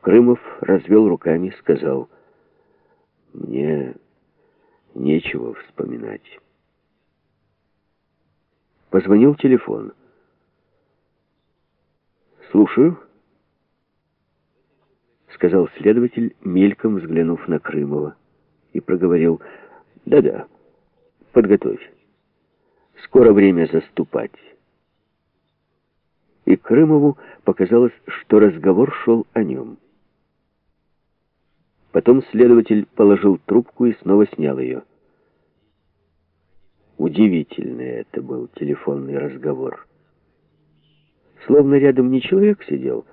Крымов развел руками, сказал, «Мне нечего вспоминать». Позвонил телефон. «Слушаю», — сказал следователь, мельком взглянув на Крымова, и проговорил, «Да-да, подготовь. Скоро время заступать» и Крымову показалось, что разговор шел о нем. Потом следователь положил трубку и снова снял ее. Удивительный это был телефонный разговор. Словно рядом не человек сидел,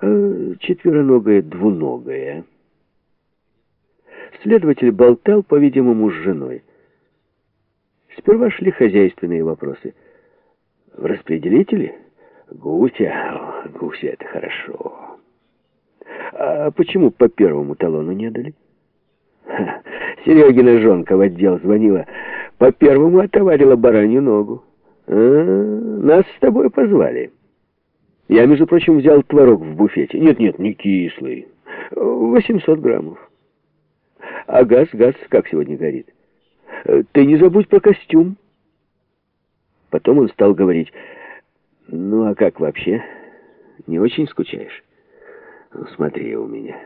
а четвероногое двуногое. Следователь болтал, по-видимому, с женой. Сперва шли хозяйственные вопросы. В распределителе Гуся, Гуся, это хорошо. А почему по первому талону не дали? Ха, Серегина жонка в отдел звонила. По первому отоварила баранью ногу. А, нас с тобой позвали. Я, между прочим, взял творог в буфете. Нет-нет, не кислый. 800 граммов. А газ, газ как сегодня горит? Ты не забудь про костюм. Потом он стал говорить... Ну, а как вообще? Не очень скучаешь? Смотри у меня.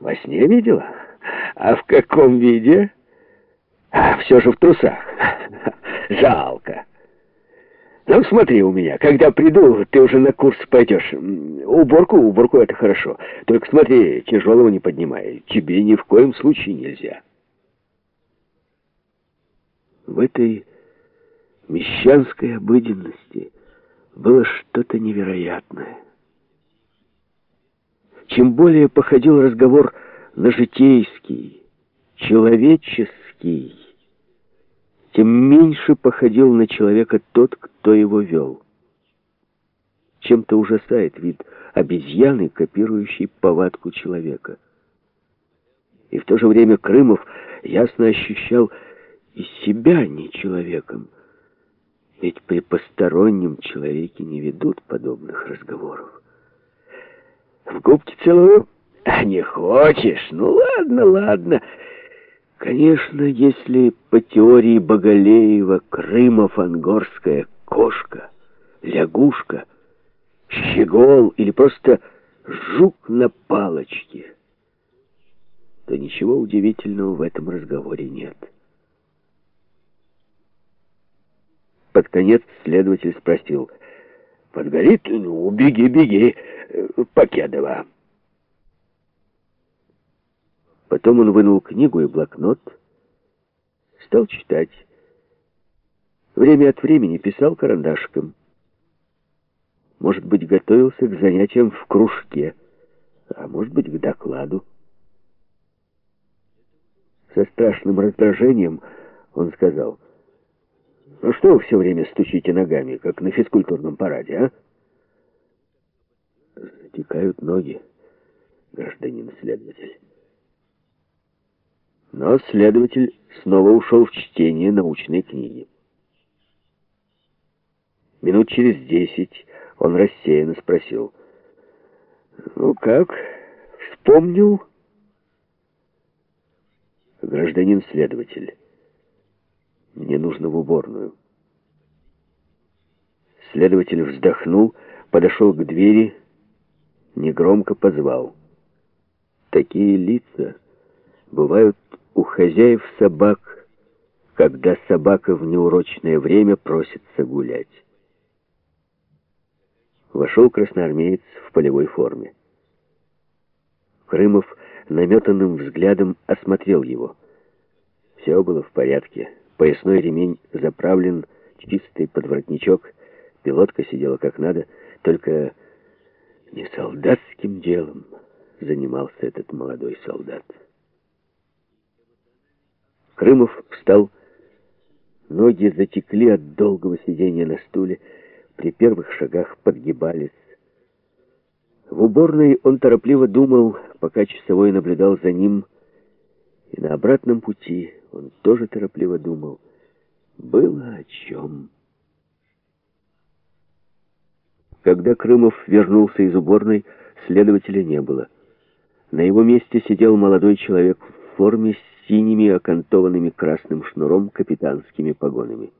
Во сне видела? А в каком виде? А, все же в трусах. Жалко. Ну, смотри у меня. Когда приду, ты уже на курс пойдешь. Уборку, уборку это хорошо. Только смотри, тяжелого не поднимай. Тебе ни в коем случае нельзя. В этой мещанской обыденности было что-то невероятное. Чем более походил разговор на житейский, человеческий, тем меньше походил на человека тот, кто его вел. Чем-то ужасает вид обезьяны, копирующей повадку человека. И в то же время Крымов ясно ощущал и себя не человеком, ведь при постороннем человеке не ведут подобных разговоров. В губки целую? А не хочешь? Ну ладно, ладно. Конечно, если по теории Боголеева Крымов-Ангорская кошка, лягушка, щегол или просто жук на палочке, то ничего удивительного в этом разговоре нет. Под конец следователь спросил. «Подгорит? Ну, беги, беги, Покедова». Потом он вынул книгу и блокнот, стал читать. Время от времени писал карандашиком. Может быть, готовился к занятиям в кружке, а может быть, к докладу. Со страшным раздражением он сказал — ну что вы все время стучите ногами, как на физкультурном параде, а? Затекают ноги, гражданин следователь. Но следователь снова ушел в чтение научной книги. Минут через десять он рассеянно спросил. «Ну как, вспомнил?» Гражданин следователь. Мне нужно в уборную. Следователь вздохнул, подошел к двери, негромко позвал. Такие лица бывают у хозяев собак, когда собака в неурочное время просится гулять. Вошел красноармеец в полевой форме. Крымов наметанным взглядом осмотрел его. Все было в порядке. Поясной ремень заправлен, чистый подворотничок, пилотка сидела как надо, только не солдатским делом занимался этот молодой солдат. Крымов встал, ноги затекли от долгого сидения на стуле, при первых шагах подгибались. В уборной он торопливо думал, пока часовой наблюдал за ним, и на обратном пути он тоже торопливо думал. Было о чем. Когда Крымов вернулся из уборной, следователя не было. На его месте сидел молодой человек в форме с синими окантованными красным шнуром капитанскими погонами.